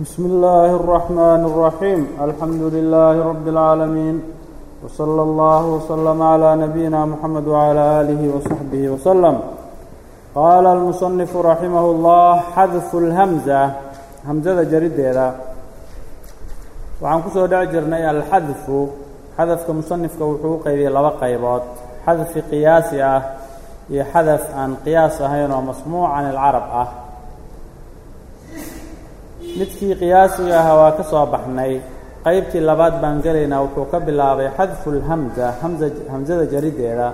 بسم الله الرحمن الرحيم الحمد لله رب العالمين وصلى الله وسلم على نبينا محمد وعلى آله وصحبه وسلم قال المصنف رحمه الله xadف الhمزة hمزada jarideeda waxaan kusoo dhec jirnay alxadfu xadafka musanifka wuxuu u qeybiyey laba qaybood xadfi qiyaasi ah iyo xadaf aan qiyaas ahayn oo masmuuc can ilcarab ah midkii qiyaasiga aha waa ka soo baxnay. Qeybtii labaad baan gelaynaa wuxuu ka bilaabay xadfu lhamza hamza hamsada jarideeda.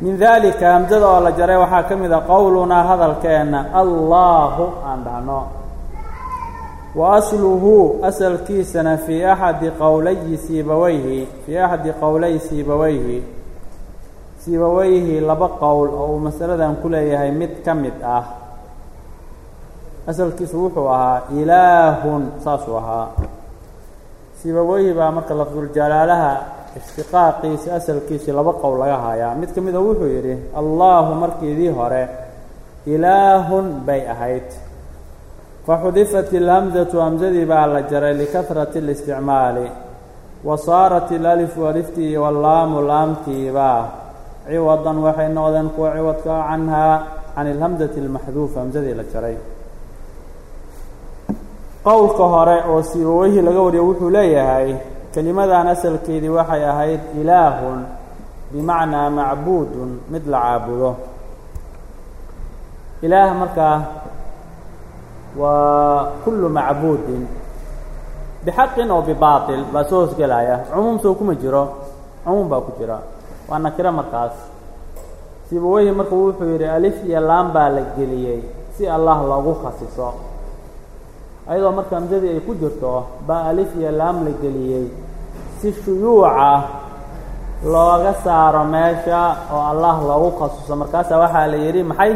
Min dalika hamsada oo la jaray waxaa ka mid a qowlunaa hadalkeenna allaahu aan dhahno. Wa asluhu asalkiisana fii axadi qowlayi siibaweyhi fii axadi qowlay siibaweyhi siibaweyhi laba qowl oo uu masaladan ku leeyahay mid ka mid ah asalkiisu wuxuu ahaa ilaahun saasuu ahaa. Siibaweyhi baa marka lafduljalaalaha ishtiqaaqiisi asalkiisii laba qowl laga hayaa. Mid ka mida wuxuu yidhi allaahu markiidii hore ilaahun bay ahayd. Faxudifat ilhamzatu hamsadii baa la jaray likahrati اlisticmaali wa saarat ilalifu aliftii wallaamu laamtiibaa ciwadan waxay noqdeen kuwa ciwadka canhaa can ilhamzati اlmaxduufa hamsadii la jaray qowlka hore oo siibaweyhi laga wariyo wuxuu leeyahay kelimadan asalkeedii waxay ahayd ilaahun bimacnaa macbuudun mid la caabudo. Ilaah markaa waa kullu macbuudin bixaqin oo bibaatil baa soo hosgelaya cumuum soo kuma jiro cumuum baa ku jira. Waa nakiro markaas. Siibaweyhi marka wuxuu yidhi alif iyo laam baa la geliyey si allah loogu khasiso ayadoo marka hamsadii ay ku jirto baa alif iyo laam la geliyey. Si shuyuuca looga saaro meesha oo allah loogu khasuso markaasaa waxaa la yidhi maxay?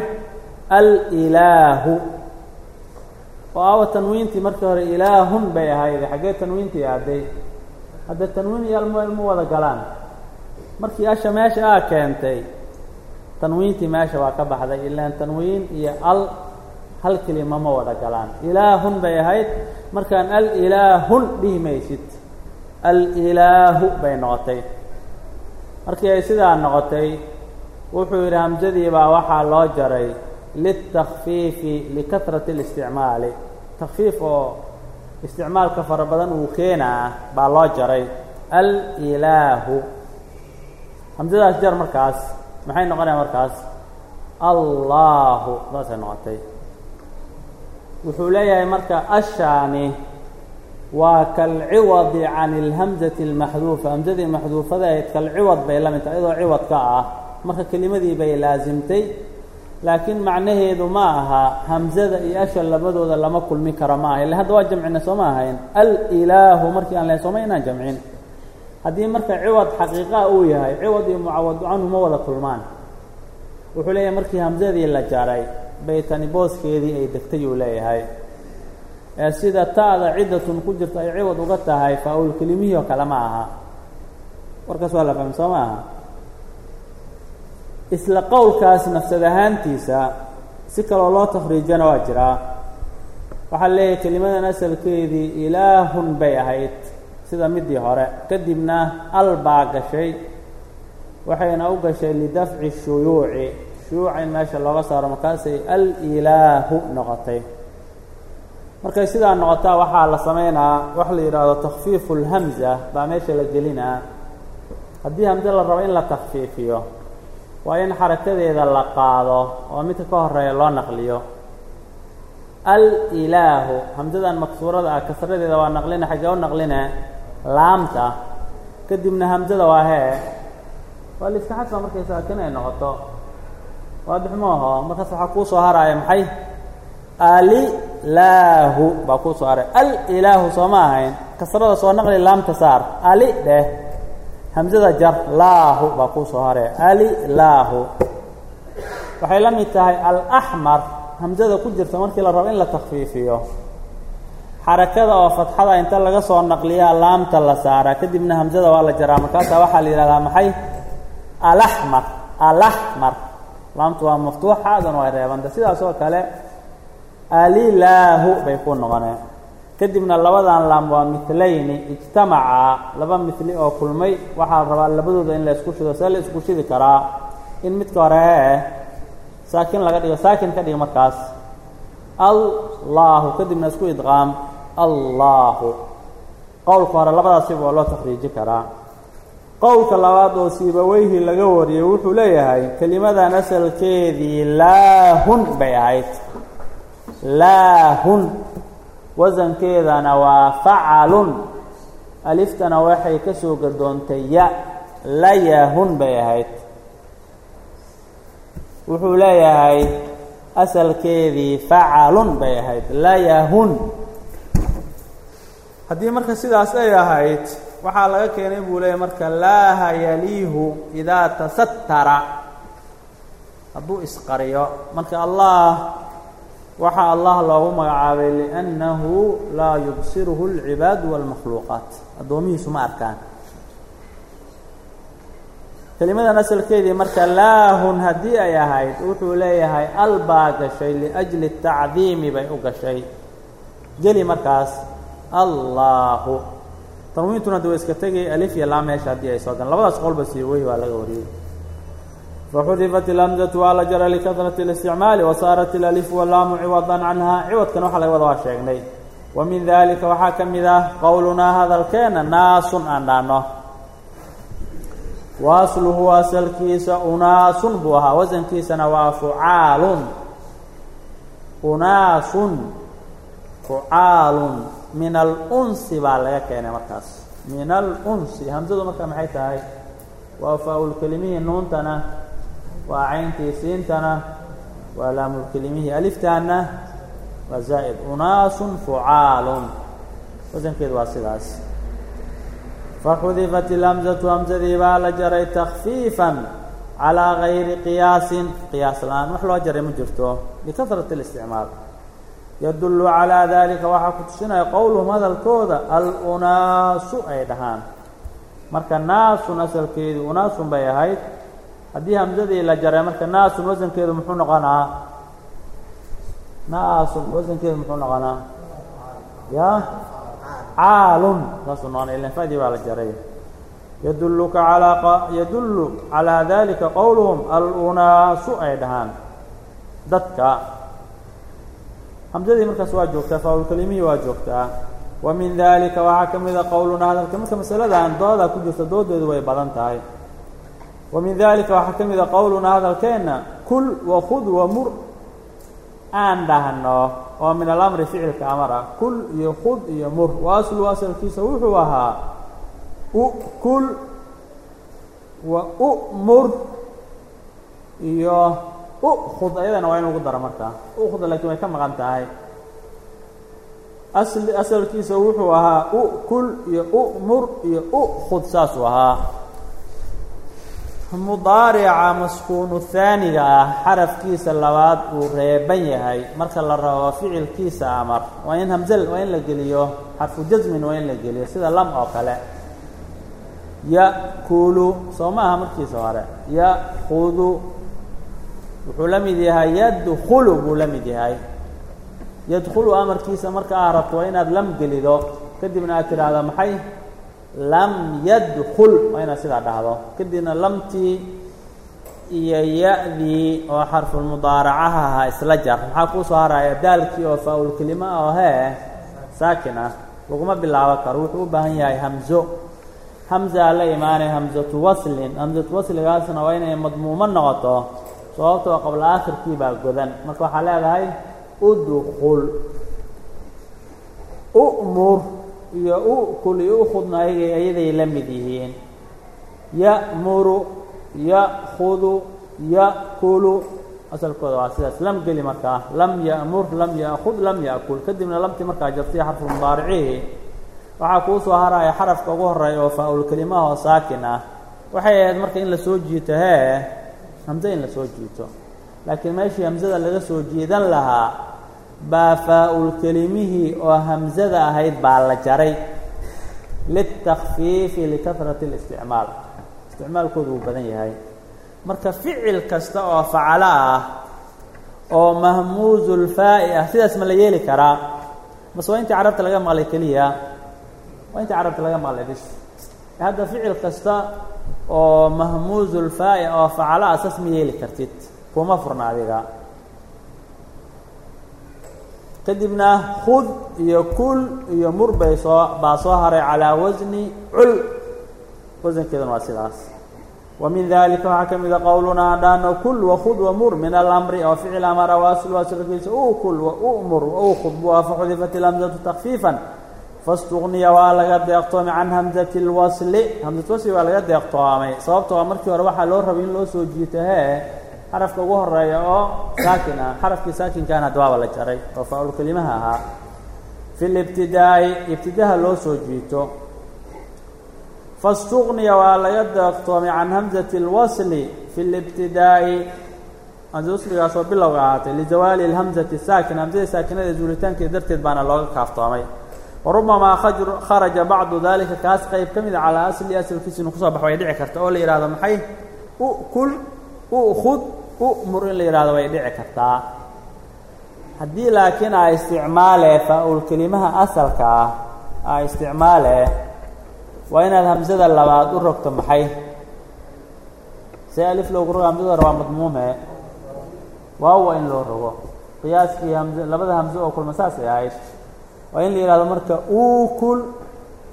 Alilaahu oo awa tanwiintii markii hore ilaahun bay ahayd xaggee tanwiintii aaday hadda tanwiin iyo almo ilma wada galaan. Markii asha meesha aa keentay tanwiintii meesha waa ka baxday. Ilaan tanwiin iyo al hal kelima ma wada galaan. Ilaahun bay ahayd. Markaan alilaahun dhihi maysid alilaahu bay noqotay. Markii ay sidaa noqotay wuxuu yidhi hamsadii baa waxaa loo jaray litakfiifi likahrati اlisticmaali takfiif oo isticmaalka fara badan uu keenaa baa loo jaray alilaahu hamsadaas jar markaas maxay noqonaya markaas? Allaahu saasay noqotay wuxuu leeyahay marka ashaani waa kalciwadi can اlhamzati اlmaxduufa hamsadii maxduufada ahayd kalciwad bay la mid tahay iyadoo ciwad ka ah. Marka kelimadii bay laasimtay laakiin macnaheedu ma aha hamzada iyo asha labadooda lama kulmi karo ma aha. Illa hadda waa jamcina soo ma ahayn. Alilaahu markii aan lahayn sooma inaan jamcin. Haddii marka ciwad xaqiiqaa uu yahay ciwad iyo mucawadu canhu ma wada kulmaan. Wuxuu leeyahay markii hamsadii la jaray bay tani booskeedii ay degtay uu leeyahay. Ee sida ta'da ciddatun ku jirta ay ciwad uga tahay faa-ul kelimihii oo kale ma aha. Warkaas waa la fahmi soo ma aha. Isla qowlkaas nafsad ahaantiisa si kaloo loo takriijana waa jiraa waxaa leeyahay kelimadan asalkeedii ilaahun bay ahayd sida midii hore. Kadibna al baa gashay waxayna u gashay lidafci shuyuuci shuyuuca in meesha looga saaro markaasay alilaahu noqotay. Markay sidaa noqotaa waxaa la samaynaa wax la yidhaahdo takfiifu اlhamza baa meesha la gelinaa. Haddii hamse la rabo in la takfiifiyo waa in xarakadeeda la qaado oo midka ka horreeya loo naqliyo. Alilaahu hamsadan maksuurada ah kasradeeda waa naqline xaggee u naqline laamta. Kadibna hamsada waa hee. Waa la iska xadfa markay ay noqoto waadix mooho markaas waxaa kuu soo haraaya maxay? Alilaahu baa kuu soo haray. Alilaahu soo ma ahayn. Kasrada soo naqli laamta saar. Ali dheh hamsada jar. Laahu baa kuu soo haraya alilaahu waxay la mid tahay alaxmar hamsada ku jirta markii la rabo in la takfiifiyo xarakada oo fatxada inta laga soo naqliyaa laamta la saaraa. Kadibna hamsada waa la jaraa. Markaasaa waxaa la yidhahdaa maxay? Alaxmar alaxmar laamtu waa maftuuxa adan waa reebanta sidaas oo kale alilaahu bay ku noqoneen. Kadibna labadan laam waa milayni ijtamacaa laba mili oo kulmay. Waxaa rabaa labadooda in la isku shido see la isku shidi karaa. In midka hore saakin laga dhigo saakin ka dhigo markaas. Allaahu kadibna isku idqaam allaahu. Qowlka hore labadaasiba waa loo takhriiji karaa qowlka labaad oo siibaweyhi laga wariyey wuxuu leeyahay kelimadan asalkeedii laahun bay ahayd. Laahun. Wasankeedana waa facalun. Aliftana waxay ka soo gadoontay ya. Layahun bay ahayd. Wuxuu leeyahay asalkeedii facalun bay ahayd. Layahun haddii marka sidaas ay ahayd waxaa laga keenay buu leeyahy marka laaha yaliihu idaa tasattara hadduu isqariyo marka allah waxaa allah loogu magacaabay liannahu laa yubsiruhu اlcibaadu wاlmakhluuqaat addoomihiisu ma arkaan kelimadan asalkeedii marka laahun haddii ay ahayd wuxuu leeyahay al baa gashay liأjli الtacdiimi bay u gashay geli markaas allaahu tanwiintuna da waa iska tegay alif iyo laa meesha haddii ay soo galan labadaas qolba siiwey waa laga wariyey. Faxudifat اlhamzatu waa la jara likahrati اlisticmaali wasaarat ilalifu walaamu ciwadan canha ciwadkana waxa laga wada waa sheegnay. Wa min dalika waxaa ka mid ah qowlunaa hadalkeena naasun aan dhaano waasluhu asalkiisa unaasun buu ahaa. Wasankiisana waa fucaalun. Unaasun. Fucaalun min alunsi baa laga keenay markaas. Min alunsi hamsadu marka maxay tahay? Waa faa-ulkelimihii nuuntana waa cayntii siintana waa laamulkelimihii aliftaana waa zaa'id unaasun fucaalun. Wasankeedu waa sidaas. Faxudifat ilhamzatu hamsadii baa la jaray takfiifan calaa gayri qiyaasin. Qiyaas la'aan wax loo jaray ma jirto. Likasrati اlisticmaal yadullu calaa dalika waxaa ku tusinaya qowluhum hadalkooda al-unaasu ay dhahaan. Marka naasun asalkeedu unaasun bay ahayd. Haddii hamsadii la jaray marka naasun wasankeedu muxuu noqonaa? Naasun wasankeedu muxuu noqonaa? Ya? Caalun. Saasuu noqonay ilan fadii baa la jaray. Yadulluka alaa yadullu calaa dalika qowluhum al-unaasu ay dhahaan. Dadka hamsadii markaas waa joogtaa faaulkelimihii waa joogtaa wa min dalika waxaa ka mida qowluna hadalka marka masaladan dooda ku jirta doodeedu way badan tahay wa min dalika waxaa ka mida qowluna hadalkeenna kul wakud wamur aan dhahno oo min alamri ficilka amar ah kul iyo kud iyo mur wa aslu wuxuu ahaa ukul wa umur iyo ukud ayadana waa in lagu daro markaa ukud laakiin way ka maqan tahay. Asli asalkiisa wuxuu ahaa ukul iyo umur iyo ukud saasuu ahaa. Mudaarica maskuunu haaniga ah xarafkiisa labaad uu reeban yahay. Marka la rabo ficilkiisa amar waa in hamze waa in la geliyo. Xarfu jasmin waa in la geliyo sida lam oo kale. Ya'kulu soo ma aha markiisa hore. Ya'kudu wuxuu la mid yahay yadkulu buu la mid yahay. Yadkulu amarkiisa marka aa rabto waa inaad lam gelido kadibna aad tidhaahdo maxay? Lam yadkul waa inaad sidaa dhahdo. Kadibna lamtii iyo ya-dii oo xarfulmudaaracaha ahaa isla jar. Maxaa kuu soo haraya daalkii oo faa-ulkelima oo hee saakin ah laguma bilaabo karo wuxuu u baahan yahay hamzo. Hamzaa la imaanay hamzatu waslin. Hamzatu wasligaasna waa inay madmuumo noqoto sababtoo qabla aakhirkii baa godan. Marka waxaa leedahay udkul umur iyo ukul iyo ukudna ayagay ayaday la mid yihiin. Ya'muru ya'kudu ya'kulu. Asalkooda waa sidaas. Lam geli markaa lam ya'mur lam ya'kud lam ya'kul. Kadibna lamtii markaa jartay xarfu mudaaricihi waxaa kuu soo haraya xarafka ugu horreeya oo faa-ulkelimaha oo saakin ah. Waxay ahayd marka in la soo jiito hee hamze in la soo jiito. Laakiin meeshii hamzada laga soo jiidan lahaa baa faa-ulkelimihii oo hamzada ahayd baa la jaray. Litakfiifi likasrati اlisticmaal isticmaalkoodu wuu badan yahay. Marka ficil kasta oo facalo ah oo mahmuuzulfaa'i ah sidaas ma la yeeli karaa. Mase waa intii carabta laga maqlay keliya. Waa intii carabta laga maqlay bis hadda ficil kasta oo mahmuuzulfaa'i oo facalo asas ma yeeli kartid. Kuma furna adiga. Kadibna khud iyo kul iyo mur bay soo baa soo haray calaa wasni cul. Wasankeeduna waa sidaas. Wa min dalika waxaa ka mida qowlunaa dhano kul wakud wamur min alamri oo ficil amara waasil waasilkiisa ukul waumur waukud bua faxudifat ilhamzatu takfiifan faاstugniya waa laga deeqtoomay can hamzati اlwasli hamzat wasli waa laga deeqtoomay sababto a markii hore waxaa loo rabay in loo soo jiito hee xarafka ugu horeeya oo saakin ah xarafkii saakinkaana dawaaba la jaray oo faa-ul kelimaha ahaa fi libtidaa'i ibtidaha loo soo jiito faاstugniya waa laga deeqtoomay can hamzati اlwasli fi libtidaa'i hamza wasligaasoo bilowga ahaatay lizawaali اlhamzati saakin hamzada saakinada zuulitaankeed darteed baana looga kaaftoomay warubamaa kharaja bacdu dalika kaas qayb ka mida calaa asli asalkiisa inuu ku soo baxo way dhici karta oo la yihahdo maxay? Ukul ukud umur in la yihahdo way dhici kartaa. Haddii laakiin a isticmaale faa-ul kelimaha asalka ah a isticmaale waa inaad hamsada labaad u rogto maxay? See alif loogu rogo hamsada waa madmuume. Waawa in loo rogo. Qiyaaskii hamz labada hamso oo kulma saas ay ahayd waa in la yihahdo marka ukul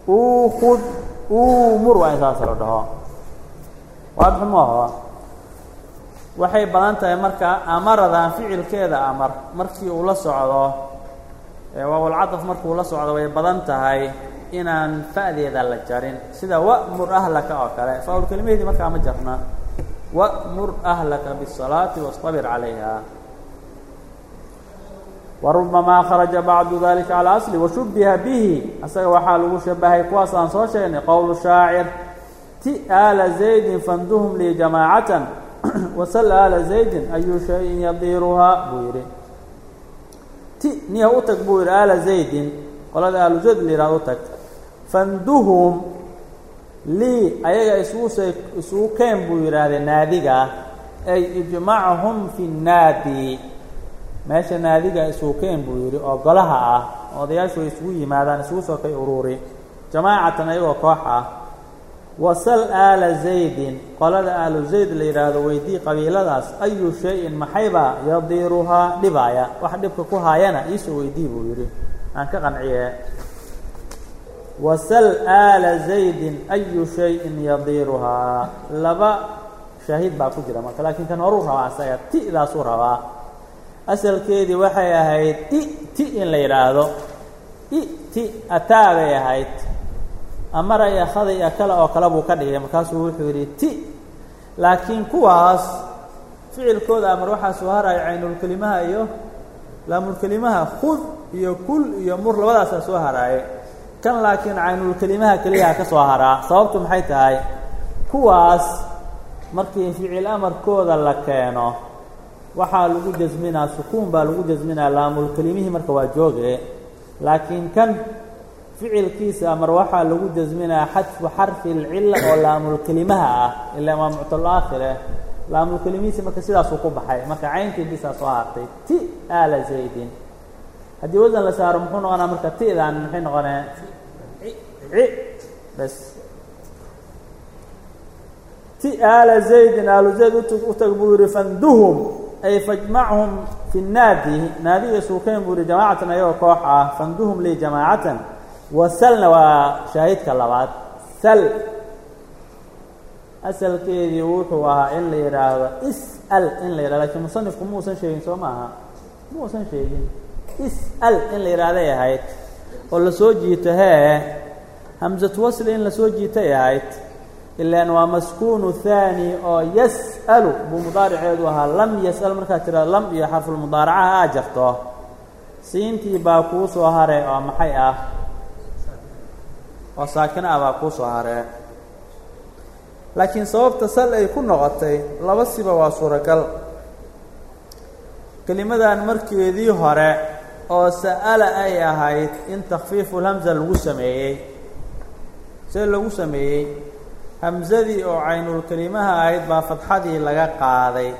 ukud umur waa in saas la dhaho. Waadxu maaho waxay badan tahay marka amaradan ficilkeeda amar. Markii uu la socdo waawalcadaf markuu la socdo way badan tahay inaan fa'deeda la jarin. Sida wa'mur ahlaka oo kale. Faa-ul kelimaheedii markaa ma jarna. Wa'mur ahlaka biالsalaati wastabir calayha warubamaa kharaja bacdu dalika calaa asli washubiha bihi asaga waxaa lagu shabahay kuwaas aan soo sheegnay. Qowlu shaacir ti aala zaydin fanduhum lii jamaacatan. Wasal aala zaydin ayu shayin yadiiruhaa? buu yidhi. Ti niha u tag buu yidhi. Aala zaydin qolada aalu zayd la yihahdo u tag. Fanduhum lii ayaga isuuse isugu keen buu yidhaahdee naadiga ay ijmachum fi nnaadi meesha naadiga isugu keen buu yidhi oo golaha ah odayaashu ay isugu yimaadaan isugu soo kay uruuri. Jamaacatan ayagoo koox ah wasal aala zaydin. Qolada aalu zayd la yidhaahdo weydii qabiiladaas ayu shay-in maxaybaa yadiiruhaa dhibaaya? Wax dhibka ku haayana iisoo weydii buu yidhi. Aan ka qanciye wasal aala zaydin ayu shayin yadiiruhaa. Laba shaahid baa ku jira marka laakiin kan horuu rabaa asaga ti'daasuu rabaa asalkeedii waxay ahayd i ti in la yidhaahdo. I ti ataabay ahayd. Amara iyo khaday iyo kale oo kale buu ka dhigay. Markaasuu wuxuu yidhi ti. Laakiin kuwaas ficilkooda amar waxaa soo haraya caynulkelimaha iyo laamulkelimaha khud iyo kul iyo mur labadaasaa soo haraaye kan laakiin caynulkelimaha keliyaha ka soo haraa. Sababtu maxay tahay? Kuwaas markii ficil amarkooda la keeno waxaa lagu jasminaa sukuun baa lagu jasminaa laamulkelimihii marka waa jooge. Laakiin kan ficilkiisa amar waxaa lagu jasminaa xadfu xarfi اlcila oo laamulkelimaha ah ilaa waa muctalaakhire laamulkelimihiisi marka sidaasuu ku baxay. Marka cayntii bisaa soo ti aala zaydin. Haddii wasan la saaro muxuu noqonaa marka ti'dan maxay noqonee ci bes ti aala zaydin aalu zayd u tag buu yihi fanduhum ay fajmachum fi naadi naadiga suukeyn buu yihi jamaacatan ayagoo koox ah fanduhum lii jamaacatan wasalna waa shaahidka labaad sal asalkeedii wuxuu ahaa in la yidhaahdo is'al in la yidhahdo lakiin musanifku muusan sheegin soo maaha muusan sheegin is'al in la yidhahday ahayd oo la soo jiito hee hamsatu wasli in la soo jiitay ahayd ilaan waa maskuunu haani oo yas'alu buu mudaariceedu ahaa lam yas'al markaad tidhahdo lam iyo xarfulmudaaracaha aa jarto siintii baa kuu soo hare oo maxay ah? Oo saakina ah baa kuu soo haree. Laakiin sababta sal ay ku noqotay laba siba waa suuragal. Kelimadan markeedii hore oo sa'ala ay ahayd in takfiifulhamza lagu sameeyey see lagu sameeyey hamsadii oo caynulkelimaha ahayd baa fadxadii laga qaaday.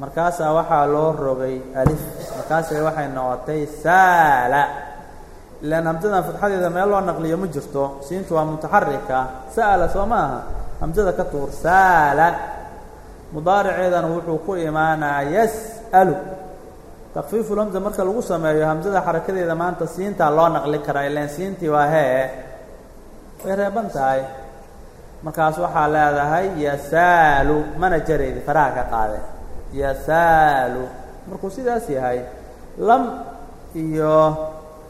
Markaasaa waxaa loo rogay alif. Markaasay waxay noqotay saala. Ilaan hamsadan fatxadeeda meel loo naqliyo ma jirto. Siintu waa mutaxarika sa'ala soo ma aha hamsada ka tuur saala. Mudaariceedana wuxuu ku imaanaa yas'alu. Takfiifu lhamza marka lagu sameeyo hamsada xarakadeeda maanta siintaa loo naqli karaa. Ilaan siintii waa hee. Way reeban tahay markaas waxaa leedahay yasaalu mana jaraydi faraha ka qaade. Yasaalu markuu sidaas yahay lam iyo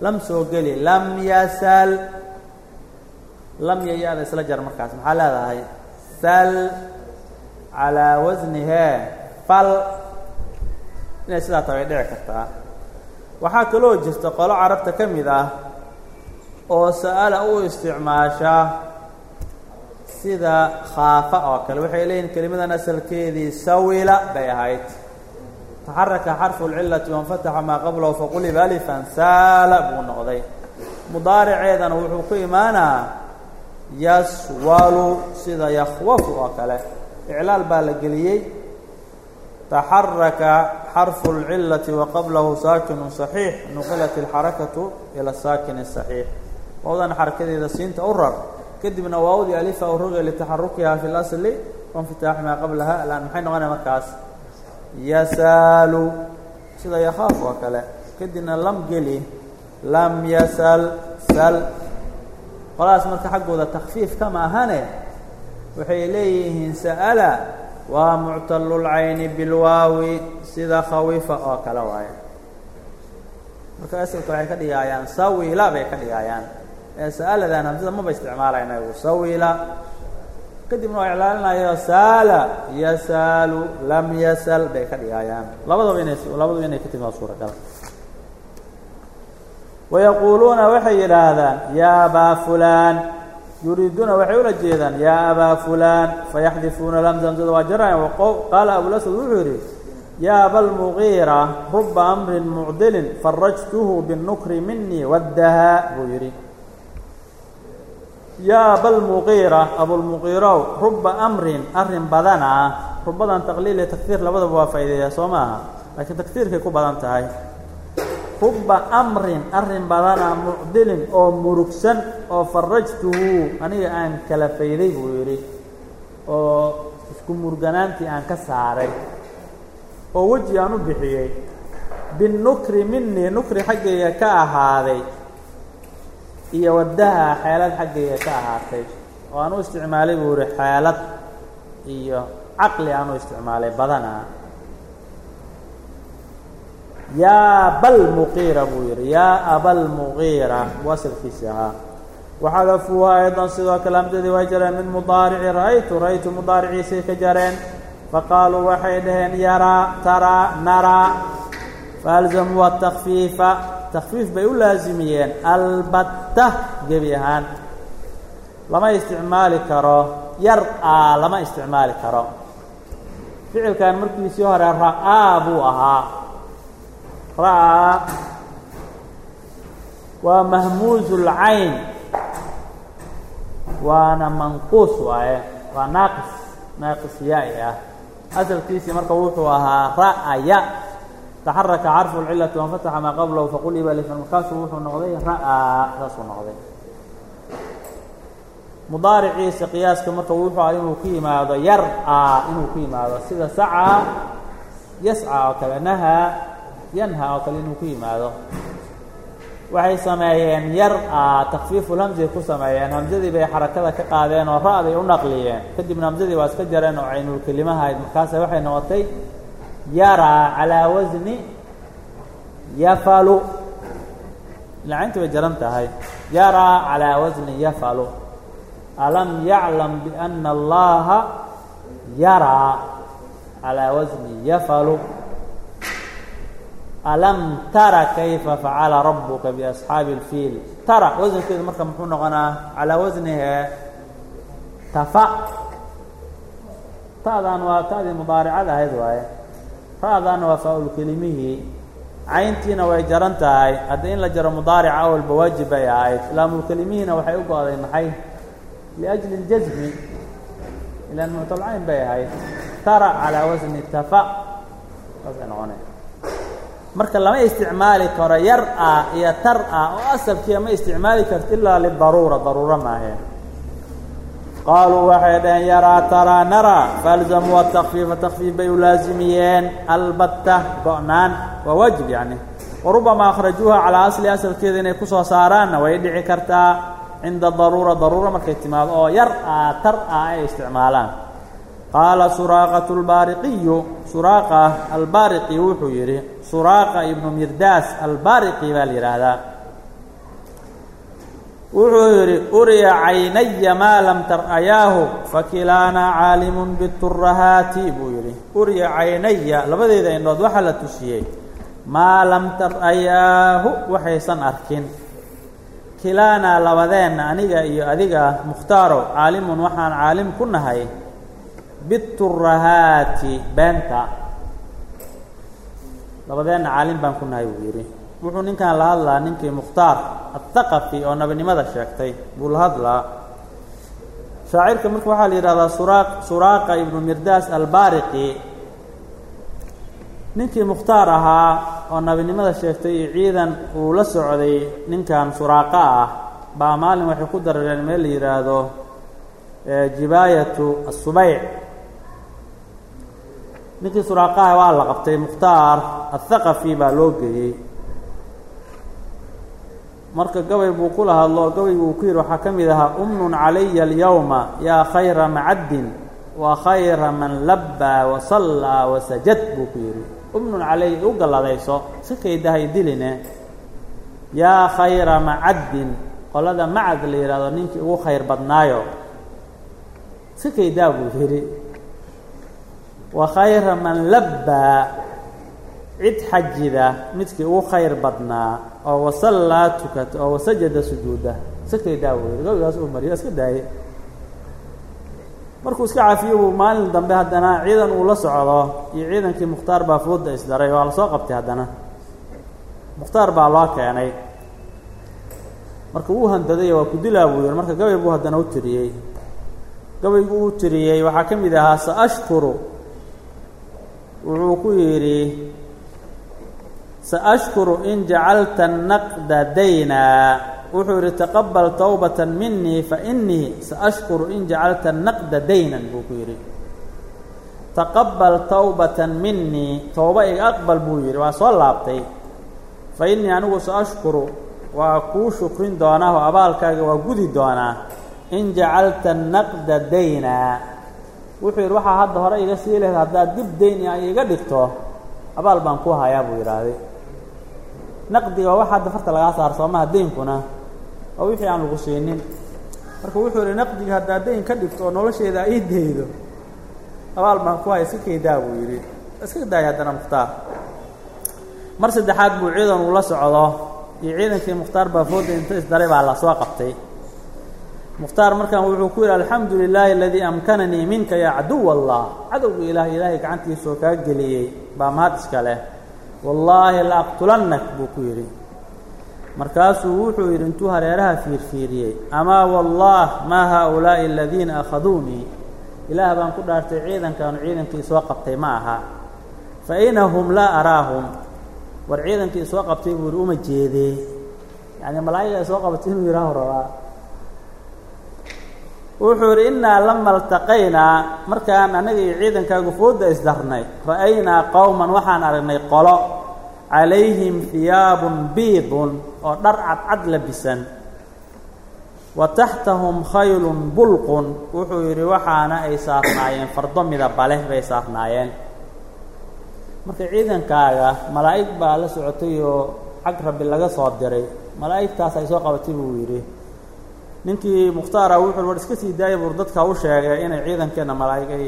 lam soo geli lam yasal lam iyo ya-da isla jar markaas maxaa leedahay sal calaa wasnihee fal. Inay sidaa ta way dhici kartaa. Waxaa kaloo jirta qolo carabta ka mid ah oo sa'ala u isticmaasha sida khaafa oo kale. Waxay leeyihiin kelimadan asalkeedii sawila bay ahayd. Taxaraka xarfu lcilati wanfataxa maa qablahu faqulib alifan saala buu noqday. Mudaariceedana wuxuu ku imaanaa yaswalu sida yakhwafu oo kale. Iclaal baa la geliyey. Taxaraka xarfu lcilati wa qablahu saakinu saxiix nuqilat alxarakatu ila saakini saxiix. Wowdan xarakadeeda siinta u rar kadibna waawdii alifa u roge litaxarukiha fi اlasli waاnfitaaxi maa qablaha alaan maxay noqonaya markaas? Yasaalu. Sida yakhaaf oo kale. Kadibna lam geli lam yasal sal. Qoladaas marka xaggooda takfiif kama ahane waxay leeyihiin sa'ala waa muctalulcayni bilwaawi sida khawifa oo kale waaye. Marka asalka waxay ka dhigaayaan sawila bay ka dhigaayaan. ee sa'aladan hamsada maba isticmaalayna igu sawila kadibna waa iclaalinayo saala yasaalu lam yasal bay ka dhigaayaan. Labadaba inay labadaba inay ka timi waa suuragal wayaquuluuna waxay yidhaahdaan yaa abaa fulaan. Yuriiduuna waxay ula jeedaan yaa abaa fulaan fayaxdifuuna lamza hamsada waa jaraayan qaala abulasad wuxuu yidhi yaa abalmugiira ruba amrin mucdilin farajtuhu binnukri minii waddahaa buu yidhi yaa abalmugiira abulmugiirow ruba amrin arrin badana. Rubadan taqliil iyo takfiir labadaba waa faa'ideeyaa soo maaha laakiin takfiirkay ku badan tahay. Ruba amrin arrin badana mucdilin oo murugsan oo farajtuhu aniga aan kala fayday buu yidhi oo isku murganaantii aan ka saaray oo weji aan u bixiyey binnukri minii nukri xaggayga ka ahaaday iyo waddaha xeelad xaggayga ka ahaatay. Oo aan u isticmaalay buu yihi xeelad iyo caqli aan u isticmaalay badana yaa balmuqiira buu yidhi yaa abalmuqiira wasalkiisi ahaa waxadafuuha aydan sidoo kale hamsadii way jareen min mudaarici ra'aytu ra'aytu mudaariciisay ka jareen. Faqaaluu waxay dhaheen yaraa taraa naraa faalzamuu atakfiifa takfiif bay u laasimiyeen albatta gebi ahaan lama isticmaali karo. Yar-aa lama isticmaali karo. Ficilkan markiisii hore ra'aa buu ahaa. Ra'aa waa mahmuuzu lcayn waana manquus waaye. Waa naaqis naaqis yaa-i ah. Asalkiisii marka wuxuu ahaa ra'aya taxaraka carfu lcilati wanfataxa maa qablahu faquliba lifan markaasuu wuxuu noqday ra'aa saasuu noqday. Mudaariciisa qiyaaska marka wuxuu ah inuu ku yimaado yar-aa inuu ku yimaado sida sacaa yascaa oo kale nahaa yanha oo kale inuu ku yimaado. Waxay sameeyeen yar-aa takfiifulhamsay ku sameeyeen. Hamsadii bay xarakada ka qaadeen oo ra-day u naqliyeen. Kadibna hamsadii waa iska jareen oo caynulkelimaha ahayd. Markaase waxay noqotay yaraa calaa wasni yafalu. Lacayntii bay jaran tahay. Yaraa calaa wasni yafalu. Alam yaclam biana allaha yaraa calaa wasni yafalu. Alam tara kayfa facala rabuka biasxaabi اlfiil tara wasankeedu marka muxuu noqonaa calaa wasnihe tafa. Ta'dan waa ta'dii mudaaricada ahayd waaye ra'daana waa faa-ulkelimihii cayntiina way jaran tahay. Haddii in la jaro mudaarica awalba waajib bay ahayd. Laamulkelimihiina waxay u go-day maxay? Liأjli اljasmi ilan muctalcayn bay ahayd. Tara calaa wasni tafa. Saasay noqonay. Marka lama isticmaali karo yar ah iyo tar ah oo asalkiia ma isticmaali karto ilaa lidaruura. Daruuro maaheen qaaluu waxay dhaheen yaraa taraa naraa faalzamuu atakfiifa takfiif bay u laasimiyeen albatta go-naan waa waajib yacni warubamaa akhrajuuha calaa asli asalkeeda inay ku soo saaraanna way dhici kartaa cinda daruura daruura markay timaado oo yar ah tar ah ay isticmaalaan qaala suraaqatu lbaariqiyu suraaqa albaariqi wuxuu yidhi suraaqa ibnu mirdaas albaariqi baa la yidhaahdaa wuxuu yidhi uriya caynaya maa lam tar'ayaahu fakilaanaa caalimun biturahaati buu yidhi. Uriya caynaya labadeeda indhood waxaa la tusiyey maa lam tar'ayaahu waxaysan arkin. Kilaanaa labadeenna aniga iyo adiga mukhtaaro caalimun waxaan caalim ku nahay. Biturahaati beenta. Labadeenna caalim baan ku nahay buu yidhi wuxuu ninkan la hadlaa ninkii mukhtaar athaqafi oo nabinimada sheegtay buu la hadlaa. Shaacirka marka waxaa la yidhahdaa suraaq suraaqa ibnu mirdaas albaariqi. Ninkii mukhtaar ahaa oo nabinimada sheegtay iyo ciidan uu la socday ninkan suraaqa ah baa maalin waxay ku darareen meel la yidhaahdo jibaayatu asubeyc ninkii suraaqaha waa la qabtay mukhtaar athaqafi baa loo geeyey marka gabay buu kula hadlo gabay buu ku yidhi waxaa ka mid ahaa umnun calaya alyawma yaa khayra macaddin wa khayra man labbaa wa sallaa wa sajad buu ku yidhi. Umnun calay u galladayso si kaydahay diline. Yaa khayra macaddin qolada macad la yidhahdo ninkii ugu khayr badnaayo. Si kaydaa buu yidhi. Wa khayra man labbaa cid xajida midkii ugu khayr badnaa oo wasallaa tukata oo wasajada sujuuda. Sakaydaa buu yidhi gabigaas uu mariyo iska daaye. Markuu iska cafiyo buu maalin dambe haddana ciidan uu la socdo iyo ciidankii mukhtaar baa fooda isdaray waa la soo qabtay haddana. Mukhtaar baa loo keenay. Marka wuu handaday waa ku dilaa buu yihi marka gabay buu haddana u tiriyey. Gabaygu uu tiriyey waxaa ka mid ahaa saashkuru. Wuxuu ku yidhi saashkuru in jacalta naqda daynaa wuxuu yidhi taqabal tawbata minii fainii saashkuru in jacalta naqda daynan buu ku yidhi. Taqabal tawbata minii towba iga aqbal buu yidhi waa soo laabtay. Fa innii anigu saashkuru waa kuu shukrin doonaa oo abaalkaaga waa gudi doonaa. In jacalta naqda daynaa wuxuu yidhi waxaa hadda hore iga sii lehed haddaad dib dayni ay iga dhigto abaal baan ku hayaa buu yidhaahday naqdiga wax hadda farta lagaa saar soomaha daynkuna oo wixii aan lagu siinin marka wuxuu yidhi naqdiga haddaad dayn ka dhigto oo nolosheeda ii daydo abaal baan ku haya si kaydaa buu yidhi. Iska daaya haddana mukhtaar. Mar saddexaad buu ciidan uu la socdo iyo ciidankii mukhtaar baa fooda inta isdaray baa la soo qabtay. Mukhtaar markaan wuxuu ku yidhi alxamdu lilaahi aladii amkananii minka yaa caduw allah cadowga ilaah ilaahay gacantiisoo kaa geliyey baa mahad iska leh wallaahi la aqtulannak buu ku yidhi. Markaasuu wuxuu yidhi intuu hareeraha fiirfiiriyey amaa wallaah maa haaulaa'i aladiina akhaduunii ilaah baan ku dhaartay ciidankaanu ciidankii soo qabtay ma aha. Fa inahum laa araahum. War ciidankii soo qabtay buu yidhi uma jeedee. Yacni malaa'iga ay soo qabatay inuu yidhaahu rabaa wuxuu yidhi innaa lama altaqaynaa markaan anaga iyo ciidankaagu fooda isdarnay ra'aynaa qowman waxaan aragnay qolo. Calayhim hiyaabun biidun oo dhar cadcad labisan. Wa taxtahum khaylun bulqun wuxuu yidhi waxaana ay saarnaayeen fardo midaba leh bay saarnaayeen. Marka ciidankaaga malaa'ig baa la socotay oo xag rabbi laga soo diray. Malaa'igtaas ay soo qabatay buu yidhi ninkii mukhtaara wuxuu war iska sii daaya bur dadka u sheegay inay ciidankeenna malaa'ig ay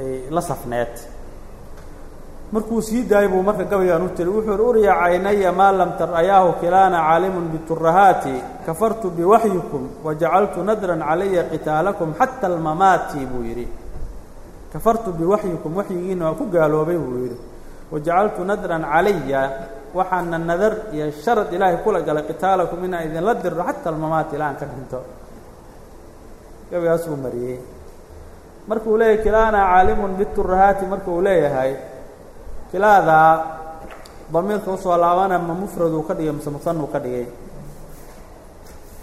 ay la safneed. Markuu sii daayay buu marka gabaygaan u tiri wuxuu uhi uriya caynaya maa lam tar'ayaahu kilaana caalimun biturahaati kafartu biwaxyikum wajacaltu nadran calaya qitaalakum xata almamaati buu yidhi. Kafartu biwaxyikum waxyigiina waa ku gaaloobay buu yidhi. Wajacaltu nadran calaya waxaana nadar iyo sharad ilaahay kula galay qitaalakum inaan idinla dirro xata almamaati ilaa aan ka dhinto. Gabaygaas buu mariyey. Marka uu leeyahay kilaana caalimun biturahaati marka uu leeyahay kilaadaa damiirka u soo laabana ma mufraduu ka dhigay mise musanuu ka dhigay?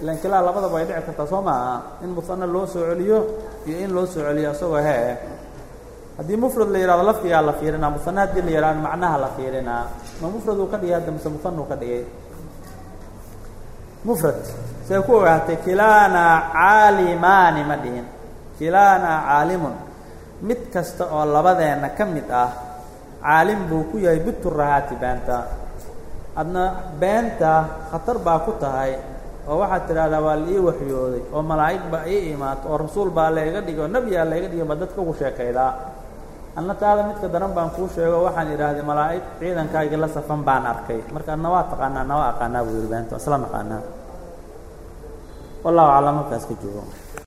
Ilan kilaa labadaba ay dhici kartaa soo maaha. In musana loo soo celiyo iyo in loo soo celiyo isagoo hee haddii mufrad la yihahdo lafdigaa la fiirinaa musane haddii la yihahdo macnaha la fiirinaa. Ma mufraduu ka dhigay hadda mise musanuu ka dhigay. Mufrad. See ku ogaatay kilaanaa caalimaani ma dhihin. Kilaanaa caalimun. Mid kasta oo labadeenna ka mid ah caalim buu ku yahay biturahaati beenta adna beenta khatar baa ku tahay oo waxaad tidhahdaa waa la ii waxyooday oo malaa'ig baa ii imaato oo rasuul baa layga dhigay oo nebiyaa layga dhigay baa dadka ugu sheekaydaa adna taada midka daran baan kuu sheego waxaan idhaahday malaa'ig ciidankaagii la safan baan arkay. Marka adna waa taqaanaa na waa aqaanaa buu yihi beenta isla naqaanaa wallahu aclam halkaas ka joogo